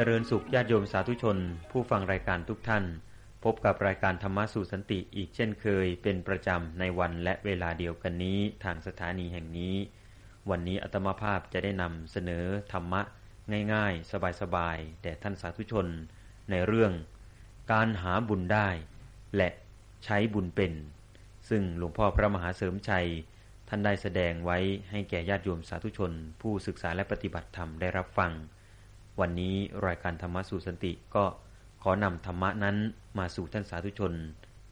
จริญสุขญาติโยมสาธุชน ผู้ฟังรายการทุกท่าน พบกับรายการธรรมะสู่สันติอีกเช่นเคย เป็นประจำในวันและเวลาเดียวกันนี้ทางสถานีแห่งนี้ วันนี้อัตมาภาพจะได้นำเสนอธรรมะง่ายๆ สบายๆแด่ท่านสาธุชน ในเรื่อง การหาบุญได้ และใช้บุญเป็น ซึ่งหลวงพ่อพระมหาเสริมชัย ท่านได้แสดงไว้ให้แก่ญาติโยมสาธุชน ผู้ศึกษาและปฏิบัติธรรมได้รับฟัง วันนี้รายการธรรมะสู่สันติก็ขอนำธรรมะนั้นมาสู่ท่านสาธุชน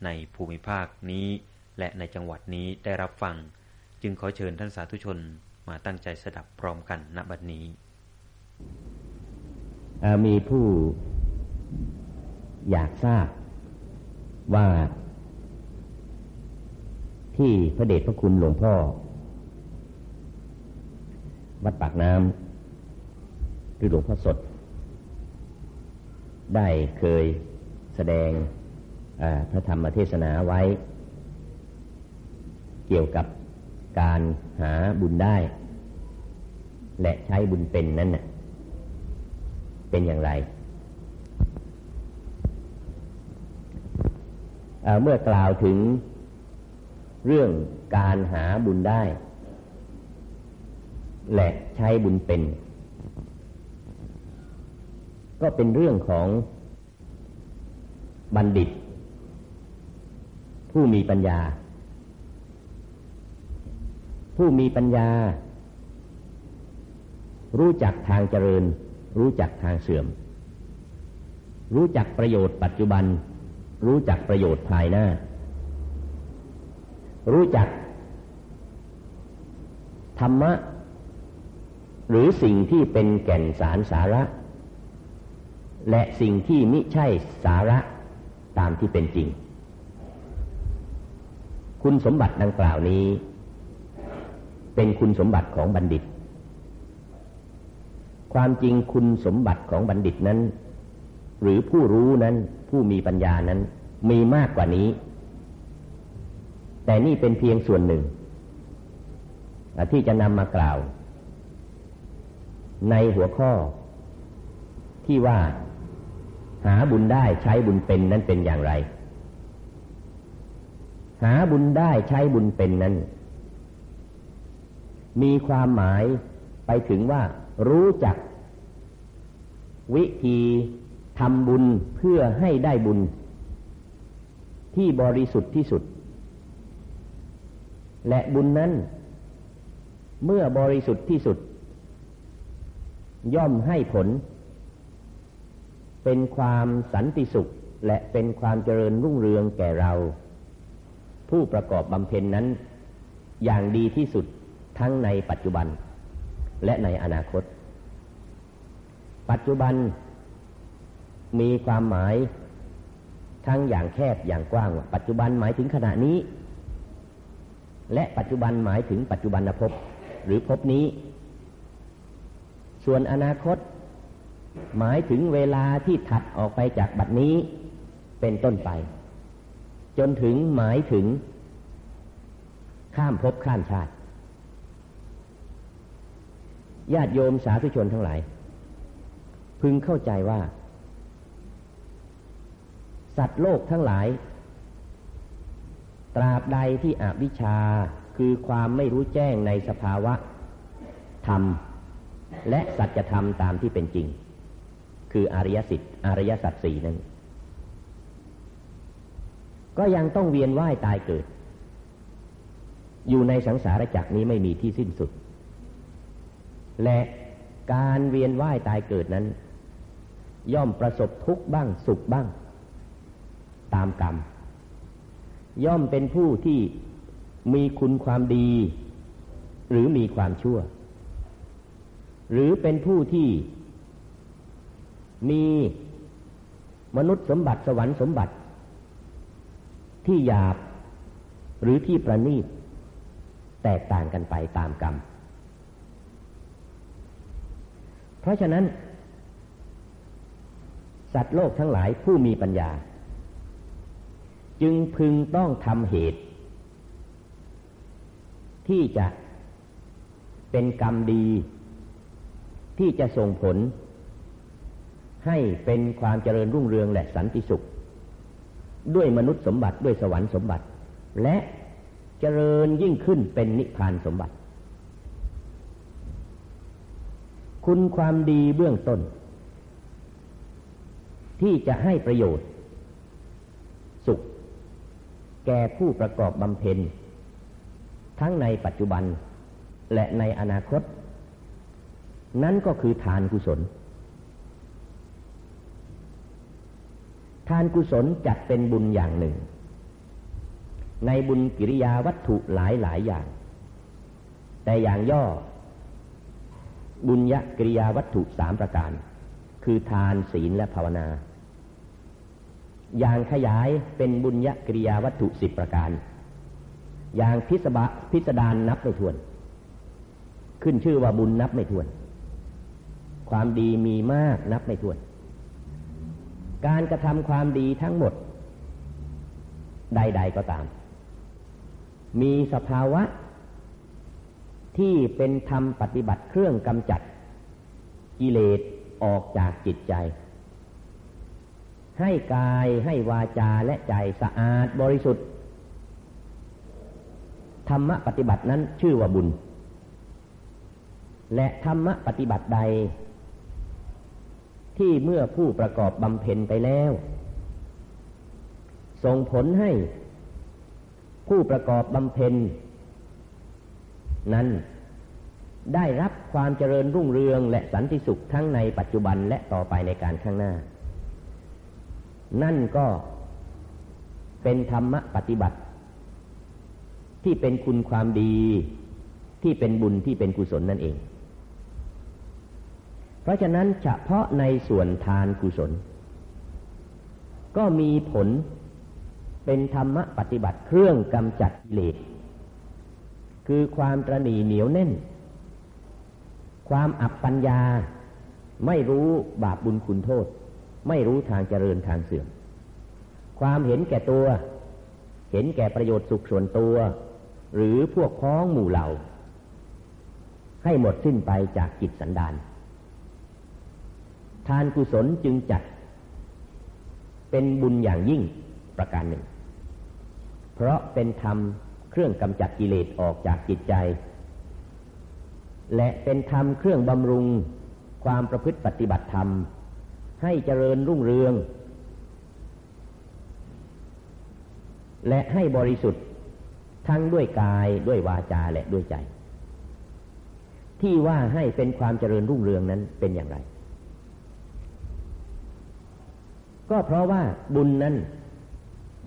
ในภูมิภาคนี้ และในจังหวัดนี้ได้รับฟัง จึงขอเชิญท่านสาธุชนมาตั้งใจสดับพร้อมกันณบัดนี้ มีผู้อยากทราบว่าที่พระเดชพระคุณหลวงพ่อ วัดปากน้ำ หรือหลวงพ่อสด ได้เคยแสดงพระธรรมเทศนาไว้ เกี่ยวกับการหาบุญได้ และใช้บุญเป็นนั้นเป็นอย่างไรเมื่อกล่าวถึงเรื่องการหาบุญได้ และใช้บุญเป็น ก็เป็นเรื่องของบัณฑิต ผู้มีปัญญา ผู้มีปัญญา รู้จักทางเจริญ รู้จักทางเสื่อม รู้จักประโยชน์ปัจจุบัน รู้จักประโยชน์ภายหน้า รู้จัก ธรรมะ หรือสิ่งที่เป็นแก่นสารสาระ และสิ่งที่มิใช่สาระตามที่เป็นจริง คุณสมบัติดังกล่าวนี้ เป็นคุณสมบัติของบัณฑิต ความจริงคุณสมบัติของบัณฑิตนั้น หรือผู้รู้นั้นผู้มีปัญญานั้นมีมากกว่านี้ แต่นี่เป็นเพียงส่วนหนึ่ง ที่จะนำมากล่าว ในหัวข้อที่ว่า หาบุญได้ใช้บุญเป็นนั้นเป็นอย่างไร หาบุญได้ใช้บุญเป็นนั้น มีความหมายไปถึงว่า รู้จัก วิธีทำบุญเพื่อให้ได้บุญ ที่บริสุทธิ์ที่สุด และบุญนั้น เมื่อบริสุทธิ์ที่สุด ย่อมให้ผล เป็นความสันติสุขและเป็นความเจริญรุ่งเรืองแก่เรา ผู้ประกอบบำเพ็ญนั้น อย่างดีที่สุดทั้งในปัจจุบัน และในอนาคต ปัจจุบันมีความหมายทั้งอย่างแคบอย่างกว้าง ปัจจุบันหมายถึงขณะนี้ และปัจจุบันหมายถึงปัจจุบันภพหรือภพนี้ ส่วนอนาคต หมายถึงเวลาที่ถัดออกไปจากบัดนี้เป็นต้นไป จนถึงหมายถึง ข้ามภพข้ามชาติญาติโยมสาธุชนทั้งหลาย พึงเข้าใจว่า สัตว์โลกทั้งหลาย ตราบใดที่อวิชชาคือความไม่รู้แจ้งในสภาวะธรรม และสัจธรรมตามที่เป็นจริง คืออริยสิทธิ์อริยสัจสี่นั้นก็ยังต้องเวียนว่ายตายเกิด อยู่ในสังสารวัฏนี้ไม่มีที่สิ้นสุด และการเวียนว่ายตายเกิดนั้น ย่อมประสบทุกข์บ้างสุขบ้าง ตามกรรม ย่อมเป็นผู้ที่มีคุณความดี หรือมีความชั่ว หรือเป็นผู้ที่ มีมนุษย์สมบัติสวรรค์สมบัติ ที่หยาบหรือที่ประณีต แตกต่างกันไปตามกรรม เพราะฉะนั้น สัตว์โลกทั้งหลายผู้มีปัญญา จึงพึงต้องทำเหตุ ที่จะเป็นกรรมดี ที่จะส่งผล ให้เป็นความเจริญรุ่งเรืองและสันติสุข ด้วยมนุษย์สมบัติด้วยสวรรค์สมบัติ และเจริญยิ่งขึ้นเป็นนิพพานสมบัติ คุณความดีเบื้องต้น ที่จะให้ประโยชน์ สุข แก่ผู้ประกอบบำเพ็ญ ทั้งในปัจจุบันและในอนาคต นั่นก็คือทานกุศล ทานกุศลจัดเป็นบุญอย่างหนึ่ง ในบุญกิริยาวัตถุหลายหลายอย่าง แต่อย่างย่อ บุญยกิริยาวัตถุสามประการ คือทานศีลและภาวนา อย่างขยายเป็นบุญยกิริยาวัตถุสิบประการ อย่างพิสบะพิสดารนับไม่ถ้วน ขึ้นชื่อว่าบุญนับไม่ถ้วน ความดีมีมากนับไม่ถ้วน การกระทำความดีทั้งหมด ใด ๆก็ตาม มีสภาวะ ที่เป็นธรรมปฏิบัติเครื่องกำจัด กิเลสออกจากจิตใจ ให้กายให้วาจาและใจสะอาดบริสุทธิ์ ธรรมะปฏิบัตินั้นชื่อว่าบุญ และธรรมะปฏิบัติใด ที่เมื่อผู้ประกอบบำเพ็ญไปแล้ว ส่งผลให้ผู้ประกอบบำเพ็ญ นั้นได้รับความเจริญรุ่งเรืองและสันติสุขทั้งในปัจจุบันและต่อไปในการข้างหน้า นั่นก็เป็นธรรมะปฏิบัติ ที่เป็นคุณความดีที่เป็นบุญที่เป็นกุศลนั่นเอง เพราะฉะนั้นเฉพาะในส่วนทานกุศล ก็มีผลเป็นธรรมะปฏิบัติเครื่องกำจัดกิเลสคือความตรณีเหนียวแน่น ความอับปัญญาไม่รู้บาปบุญคุณโทษ ไม่รู้ทางเจริญทางเสื่อม ความเห็นแก่ตัว เห็นแก่ประโยชน์สุขส่วนตัว หรือพวกพ้องหมู่เหล่า ให้หมดสิ้นไปจากจิตสันดาน ทานกุศลจึงจัด เป็นบุญอย่างยิ่งประการหนึ่ง เพราะเป็นธรรมเครื่องกำจัดกิเลสออกจากจิตใจ และเป็นธรรมเครื่องบำรุงความประพฤติปฏิบัติธรรม ให้เจริญรุ่งเรือง และให้บริสุทธิ์ทั้งด้วยกายด้วยวาจาและด้วยใจ ที่ว่าให้เป็นความเจริญรุ่งเรืองนั้นเป็นอย่างไร ก็เพราะว่าบุญนั้น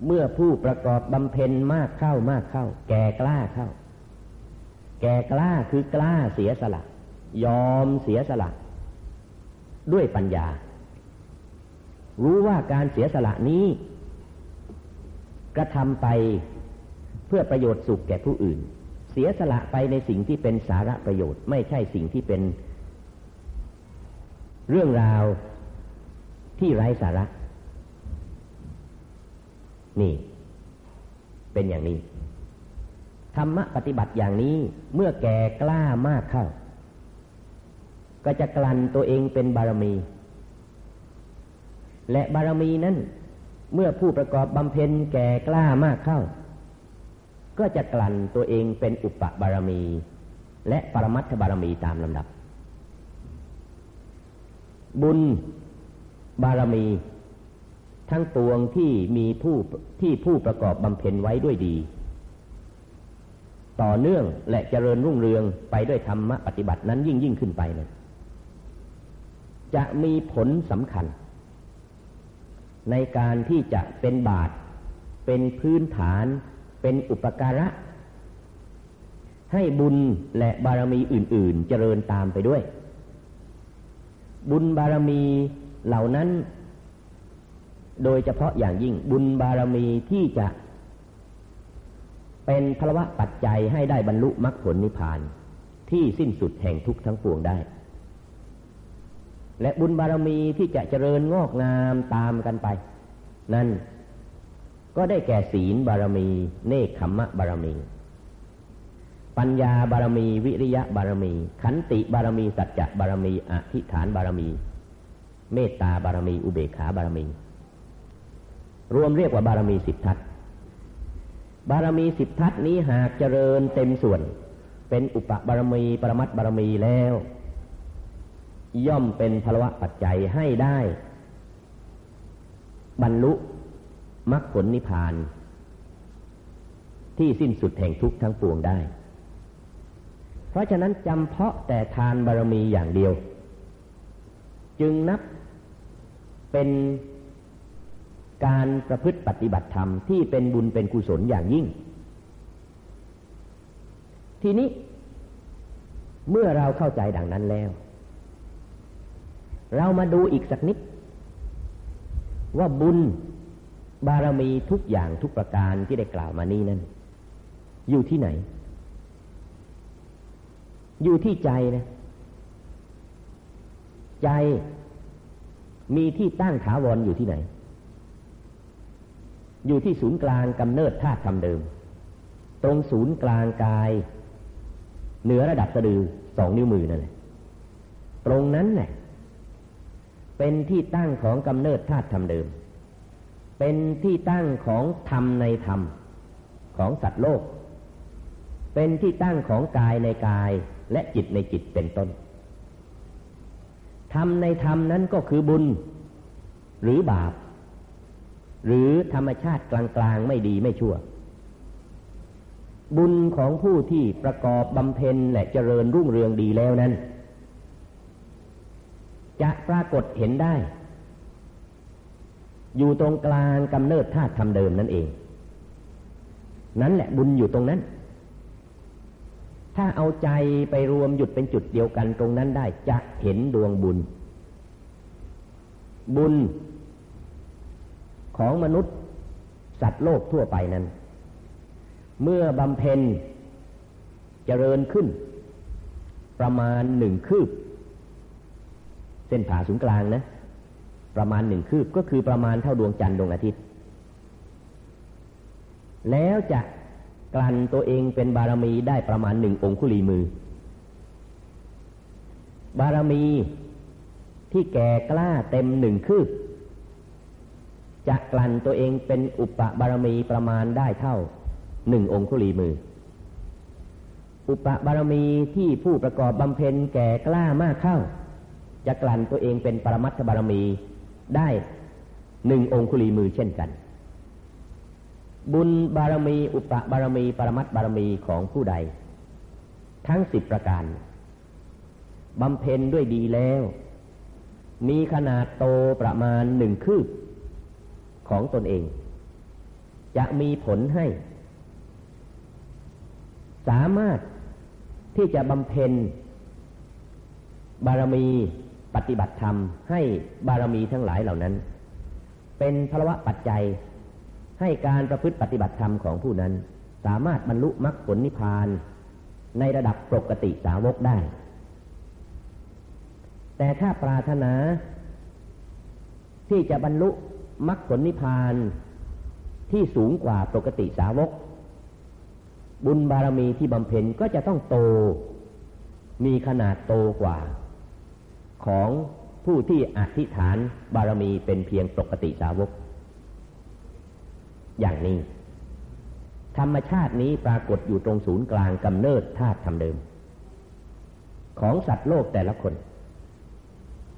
เมื่อผู้ประกอบบำเพ็ญมากเข้ามากเข้า แก่กล้าเข้า แก่กล้าคือกล้าเสียสละ ยอมเสียสละ ด้วยปัญญา รู้ว่าการเสียสละนี้กระทำไปเพื่อประโยชน์สุขแก่ผู้อื่น เสียสละไปในสิ่งที่เป็นสาระประโยชน์ ไม่ใช่สิ่งที่เป็น เรื่องราวที่ไร้สาระ นี่ เป็นอย่างนี้ ธรรมะปฏิบัติอย่างนี้เมื่อแก่กล้ามากเข้า ก็จะกลั่นตัวเองเป็นบารมี และบารมีนั้น เมื่อผู้ประกอบบำเพ็ญแก่กล้ามากเข้า ก็จะกลั่นตัวเองเป็นอุปบารมี และปรมัตถบารมีตามลำดับ บุญบารมี ทั้งปวงที่มีผู้ที่ผู้ประกอบบำเพ็ญไว้ด้วยดี ต่อเนื่องและเจริญรุ่งเรืองไปด้วยธรรมะปฏิบัตินั้นยิ่งยิ่งขึ้นไปเลยจะมีผลสำคัญ ในการที่จะเป็นบาท เป็นพื้นฐาน เป็นอุปการะ ให้บุญและบารมีอื่น ๆ เจริญตามไปด้วย บุญบารมีเหล่านั้น โดยเฉพาะอย่างยิ่งบุญบารมีที่จะ เป็นพลวะปัจจัยให้ได้บรรลุมรรคผลนิพพานที่สิ้นสุดแห่งทุกทั้งปวงได้ และบุญบารมีที่จะเจริญงอกงามตามกันไป นั่นก็ได้แก่ศีลบารมี เนคขมมะบารมี ปัญญาบารมี วิริยะบารมี ขันติบารมี สัจจะบารมี อธิฐานบารมี เมตตาบารมี อุเบกขาบารมี รวมเรียกว่าบารมีสิบทัศบารมีสิบทัศนี้หากเจริญเต็มส่วน เป็นอุปบารมี ปรมัตบารมีแล้ว ย่อมเป็นพลวะปัจจัยให้ได้ บรรลุมรรคผลนิพพาน ที่สิ้นสุดแห่งทุกข์ทั้งปวงได้ เพราะฉะนั้นจำเพาะแต่ทานบารมีอย่างเดียว จึงนับเป็น การประพฤติปฏิบัติธรรมที่เป็นบุญเป็นกุศลอย่างยิ่ง ทีนี้เมื่อเราเข้าใจดังนั้นแล้ว เรามาดูอีกสักนิด ว่าบุญบารมีทุกอย่างทุกประการที่ได้กล่าวมานี้นั้นอยู่ที่ไหน อยู่ที่ใจนะใจมีที่ตั้งถาวรออยู่ที่ไหน อยู่ที่ศูนย์กลางกำเนิดธาตุธรรมเดิม ตรงศูนย์กลางกาย เหนือระดับสะดือสองนิ้วมือนั่นแหละตรงนั้นแหละเป็นที่ตั้งของกำเนิดธาตุธรรมเดิม เป็นที่ตั้งของธรรมในธรรมของสัตว์โลก เป็นที่ตั้งของกายในกายและจิตในจิตเป็นต้น ธรรมในธรรมนั้นก็คือบุญหรือบาป หรือธรรมชาติกลางๆไม่ดีไม่ชั่ว บุญของผู้ที่ประกอบบำเพ็ญและเจริญรุ่งเรืองดีแล้วนั้น จะปรากฏเห็นได้ อยู่ตรงกลางกำเนิดธาตุธรรมเดิมนั่นเอง นั้นแหละบุญอยู่ตรงนั้น ถ้าเอาใจไปรวมหยุดเป็นจุดเดียวกันตรงนั้นได้จะเห็นดวงบุญ บุญ ของมนุษย์ สัตว์โลกทั่วไปนั้น เมื่อบำเพ็ญเจริญขึ้น ประมาณหนึ่งคืบ เส้นผ่าศูนย์กลางนะ ประมาณหนึ่งคืบก็คือประมาณเท่าดวงจันทร์ดวงอาทิตย์ แล้วจะกลั่นตัวเองเป็นบารมีได้ประมาณหนึ่งองคุลีมือ บารมีที่แก่กล้าเต็มหนึ่งคืบ จะกลั่นตัวเองเป็นอุปบารมีประมาณได้เท่าหนึ่งองคุลีมือ อุปบารมีที่ผู้ประกอบบำเพ็ญแก่กล้ามากเข้า จะกลั่นตัวเองเป็นปรมัตถบารมีได้หนึ่งองคุลีมือเช่นกัน บุญบารมี อุปบารมี ปรมัตบารมีของผู้ใด ทั้งสิบประการบำเพ็ญด้วยดีแล้ว มีขนาดโตประมาณหนึ่งคืบ ของตนเอง จะมีผลให้ สามารถที่จะบำเพ็ญ บารมีปฏิบัติธรรม ให้บารมีทั้งหลายเหล่านั้น เป็นพลวะปัจจัยให้การประพฤติปฏิบัติธรรมของผู้นั้น สามารถบรรลุมรรคผลนิพพานในระดับปกติสาวกได้ แต่ถ้าปรารถนา ที่จะบรรลุ มรรคผลนิพพานที่สูงกว่าปกติสาวก บุญบารมีที่บำเพ็ญก็จะต้องโต มีขนาดโตกว่า ของผู้ที่อธิษฐานบารมีเป็นเพียงปกติสาวก อย่างนี้ ธรรมชาตินี้ปรากฏอยู่ตรงศูนย์กลางกำเนิดธาตุธรรมเดิม ของสัตว์โลกแต่ละคน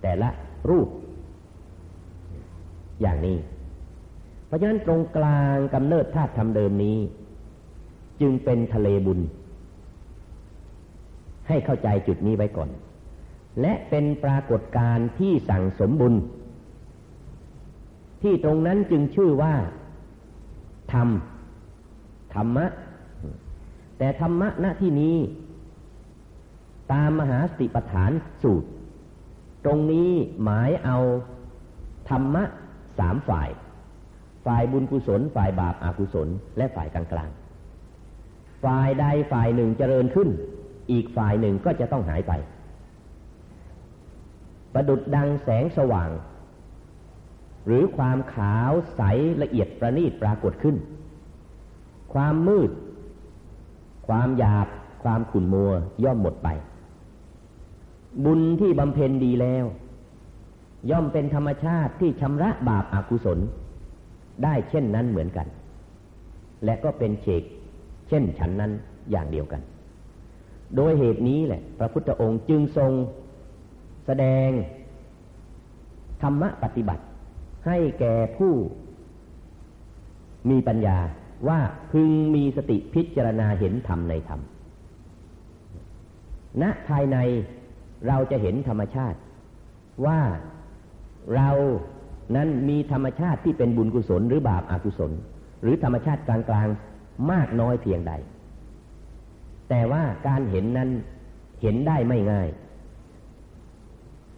แต่ละรูป อย่างนี้ เพราะฉะนั้นตรงกลางกำเนิดธาตุธรรมเดิมนี้ จึงเป็นทะเลบุญ ให้เข้าใจจุดนี้ไว้ก่อน และเป็นปรากฏการณ์ที่สั่งสมบุญ ที่ตรงนั้นจึงชื่อว่า ธรรม ธรรมะ แต่ธรรมะณที่นี้ ตามมหาสติปัฏฐานสูตรตรงนี้หมายเอาธรรมะ สามฝ่าย ฝ่ายบุญกุศล ฝ่ายบาปอากุศล และฝ่ายกลางกลางฝ่ายใดฝ่ายหนึ่งเจริญขึ้น อีกฝ่ายหนึ่งก็จะต้องหายไป ประดุดดังแสงสว่าง หรือความขาวใสละเอียดประณีตปรากฏขึ้น ความมืด ความหยาบ ความขุ่นมัวย่อมหมดไป บุญที่บำเพ็ญดีแล้ว ย่อมเป็นธรรมชาติที่ชำระบาปอากุศล ได้เช่นนั้นเหมือนกัน และก็เป็นเชกเช่นฉันนั้นอย่างเดียวกัน โดยเหตุนี้แหละ พระพุทธองค์จึงทรงแสดง ธรรมะปฏิบัติ ให้แก่ผู้มีปัญญาว่าพึงมีสติพิจารณาเห็นธรรมในธรรม ณ ภายในเราจะเห็นธรรมชาติว่า เรานั้นมีธรรมชาติที่เป็นบุญกุศลหรือบาปอากุศล หรือธรรมชาติกลางๆมากน้อยเพียงใด แต่ว่าการเห็นนั้นเห็นได้ไม่ง่าย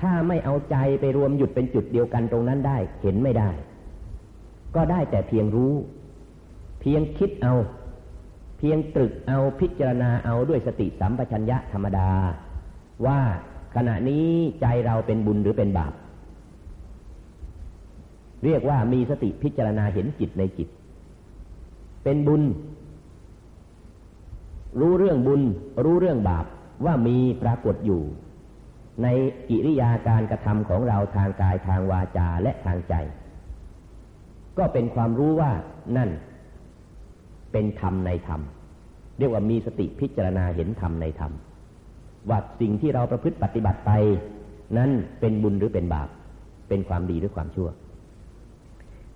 ถ้าไม่เอาใจไปรวมหยุดเป็นจุดเดียวกันตรงนั้นได้ เห็นไม่ได้ ก็ได้แต่เพียงรู้ เพียงคิดเอา เพียงตรึกเอาพิจารณาเอาด้วยสติสัมปชัญญะธรรมดา ว่าขณะนี้ใจเราเป็นบุญหรือเป็นบาป เรียกว่ามีสติพิจารณาเห็นจิตในจิต เป็นบุญ รู้เรื่องบุญ รู้เรื่องบาปว่ามีปรากฏอยู่ ในกิริยาการกระทำของเราทางกายทางวาจาและทางใจ ก็เป็นความรู้ว่านั่น เป็นธรรมในธรรม เรียกว่ามีสติพิจารณาเห็นธรรมในธรรมว่าสิ่งที่เราประพฤติปฏิบัติไป นั้นเป็นบุญหรือเป็นบาป เป็นความดีหรือความชั่ว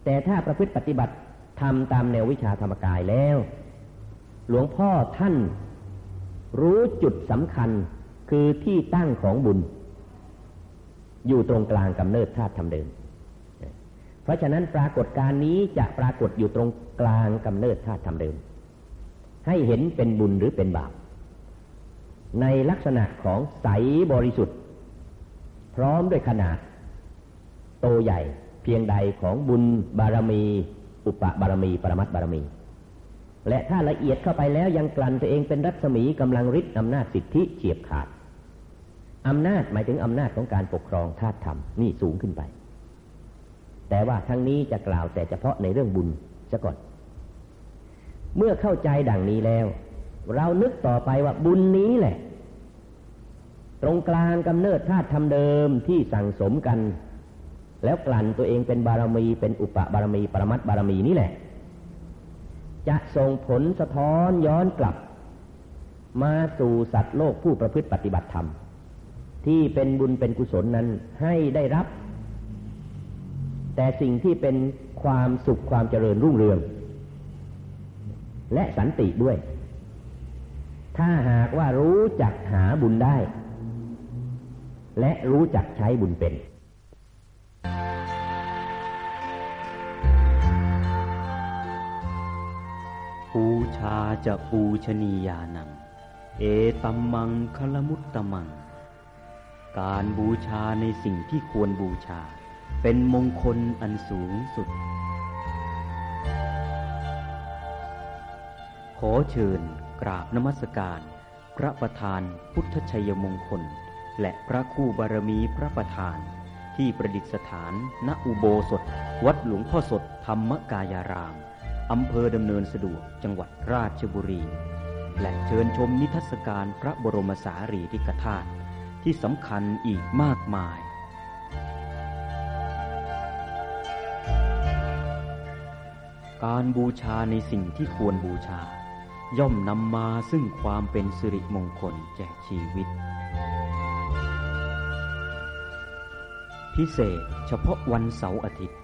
แต่ถ้าประพฤติปฏิบัติทำตามแนววิชาธรรมกายแล้ว หลวงพ่อท่านรู้จุดสำคัญคือที่ตั้งของบุญ อยู่ตรงกลางกำเนิดธาตุธรรมเดิม เพราะฉะนั้นปรากฏการนี้จะปรากฏอยู่ตรงกลางกำเนิดธาตุธรรมเดิม ให้เห็นเป็นบุญหรือเป็นบาปในลักษณะของใสบริสุทธิ์ พร้อมด้วยขนาด โตใหญ่ พียงใดของบุญบารมี อุปบารมี ปรมัตบารมี และถ้าละเอียดเข้าไปแล้วยังกลั่นตัวเองเป็นรัศมีกำลังฤทธิ์อำนาจสิทธิเฉียบขาดอำนาจหมายถึงอำนาจของการปกครองธาตุธรรมนี่สูงขึ้นไป แต่ว่าทั้งนี้จะกล่าวแต่เฉพาะในเรื่องบุญซะก่อน เมื่อเข้าใจดังนี้แล้ว เรานึกต่อไปว่าบุญนี้แหละ ตรงกลางกำเนิดธาตุธรรมเดิมที่สั่งสมกัน แล้วกลั่นตัวเองเป็นบารมีเป็นอุปบารมีปรมัตบารมีนี่แหละ จะส่งผลสะท้อนย้อนกลับ มาสู่สัตว์โลกผู้ประพฤติปฏิบัติธรรม ที่เป็นบุญเป็นกุศลนั้นให้ได้รับ แต่สิ่งที่เป็นความสุขความเจริญรุ่งเรือง และสันติด้วย ถ้าหากว่ารู้จักหาบุญได้ และรู้จักใช้บุญเป็น ชาจะปูชนียานัง เอตัมมังคลมุตตมัง การบูชาในสิ่งที่ควรบูชา เป็นมงคลอันสูงสุด ขอเชิญกราบนมัสการ พระประธานพุทธชัยมงคล และพระคู่บารมีพระประธานที่ประดิษฐานณอุโบสถ วัดหลวงพ่อสดธรรมกายาราม อำเภอดำเนินสะดวกจังหวัดราชบุรี และเชิญชมนิทรรศการพระบรมสารีริกธาตุที่สำคัญอีกมากมายการบูชาในสิ่งที่ควรบูชา ย่อมนำมาซึ่งความเป็นสิริมงคลแก่ชีวิต พิเศษเฉพาะวันเสาร์อาทิตย์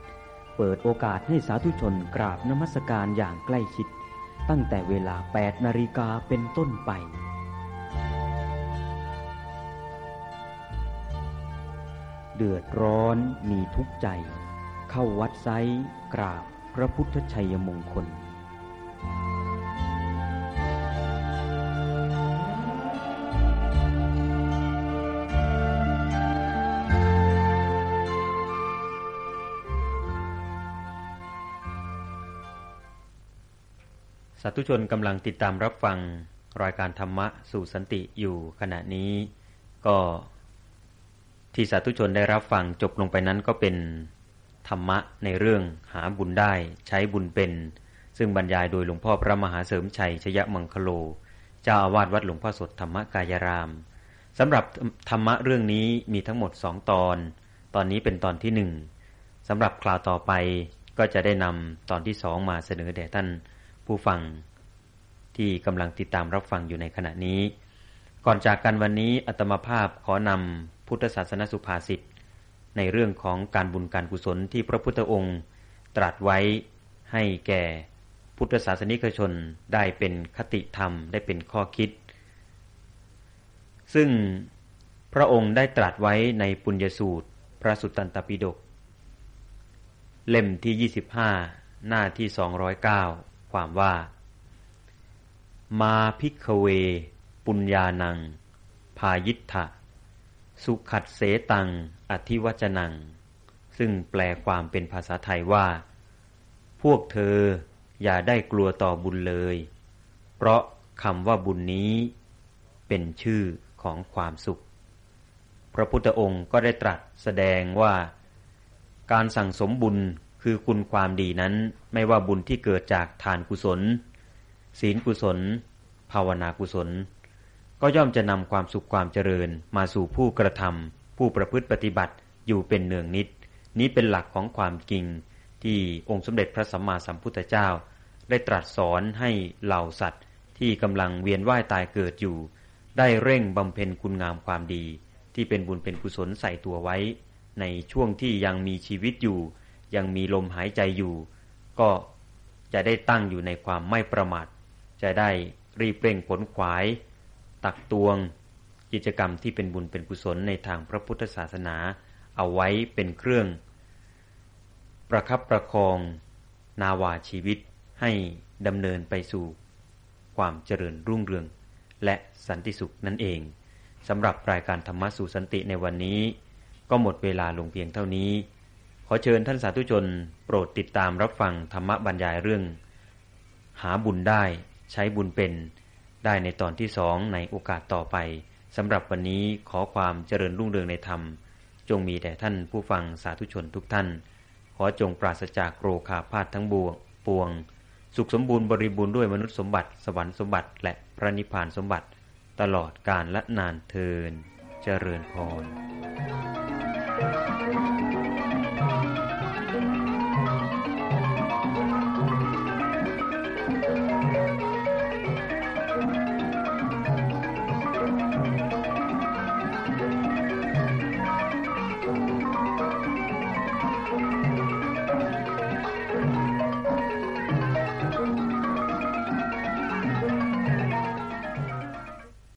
เปิดโอกาสให้สาธุชนกราบนมัสการอย่างใกล้ชิด ตั้งแต่เวลา 8 นาฬิกาเป็นต้นไป เดือดร้อนมีทุกใจ เข้าวัดไซกราบพระพุทธชัยมงคลาธุชนกำลังติดตามรับฟังรายการธรรมะสู่สันติอยู่ขณะนี้ ก็ที่สาธุชนได้รับฟังจบลงไปนั้นก็เป็นธรรมะในเรื่องหาบุญได้ใช้บุญเป็น ซึ่งบรรยายโดยหลวงพ่อพระมหาเสริมชัยชยมังคโล เจ้าอาวาสวัดหลวงพ่อสดธรรมกายรามสำหรับธรรมะเรื่องนี้มีทั้งหมดสองตอน ตอนนี้เป็นตอนที่หนึ่งสำหรับคราวต่อไปก็จะได้นำตอนที่สองมาเสนอแด่ท่าน ผู้ฟังที่กำลังติดตามรับฟังอยู่ในขณะนี้ ก่อนจากกันวันนี้อัตมาภาพขอนำพุทธศาสนสุภาษิตในเรื่องของการบุญการกุศลที่พระพุทธองค์ตรัสไว้ให้แก่พุทธศาสนิกชนได้เป็นคติธรรมได้เป็นข้อคิด ซึ่งพระองค์ได้ตรัสไว้ในปุญญสูตร พระสุตตันตปิฎกเล่มที่ 25 หน้าที่ 209 ความว่า มาพิกเว ปุญญานัง พายิทธะสุขัดเสตัง อธิวจนัง ซึ่งแปลความเป็นภาษาไทยว่า พวกเธออย่าได้กลัวต่อบุญเลย เพราะคำว่าบุญนี้เป็นชื่อของความสุข พระพุทธองค์ก็ได้ตรัสแสดงว่า การสั่งสมบุญ คือคุณความดีนั้น ไม่ว่าบุญที่เกิดจากทานกุศล ศีลกุศล ภาวนากุศล ก็ย่อมจะนำความสุขความเจริญมาสู่ผู้กระทำผู้ประพฤติปฏิบัติอยู่เป็นเนืองนิด นี้เป็นหลักของความจริง ที่องค์สมเด็จพระสัมมาสัมพุทธเจ้า ได้ตรัสสอนให้เหล่าสัตว์ ที่กำลังเวียนว่ายตายเกิดอยู่ ได้เร่งบำเพ็ญคุณงามความดี ที่เป็นบุญเป็นกุศลใส่ตัวไว้ ในช่วงที่ยังมีชีวิตอยู่ ยังมีลมหายใจอยู่ ก็จะได้ตั้งอยู่ในความไม่ประมาทจะได้รีบเร่งผลขวาย ตักตวง กิจกรรมที่เป็นบุญเป็นกุศลในทางพระพุทธศาสนา เอาไว้เป็นเครื่อง ประคับประคอง นาวาชีวิตให้ดำเนินไปสู่ ความเจริญรุ่งเรือง และสันติสุขนั่นเองสำหรับรายการธรรมะสู่สันติในวันนี้ ก็หมดเวลาลงเพียงเท่านี้ ขอเชิญท่านสาธุชน โปรดติดตามรับฟังธรรมะบรรยายเรื่อง หาบุญได้ใช้บุญเป็น ได้ในตอนที่สองในโอกาสต่อไปสำหรับวันนี้ขอความเจริญรุ่งเรืองในธรรม จงมีแด่ท่านผู้ฟังสาธุชนทุกท่าน ขอจงปราศจากโรคาพาธทั้งบวงปวง สุขสมบูรณ์บริบูรณ์ด้วยมนุษย์สมบัติ สวรรค์สมบัติ และพระนิพพานสมบัติ ตลอดกาลและนานเทินเจริญพร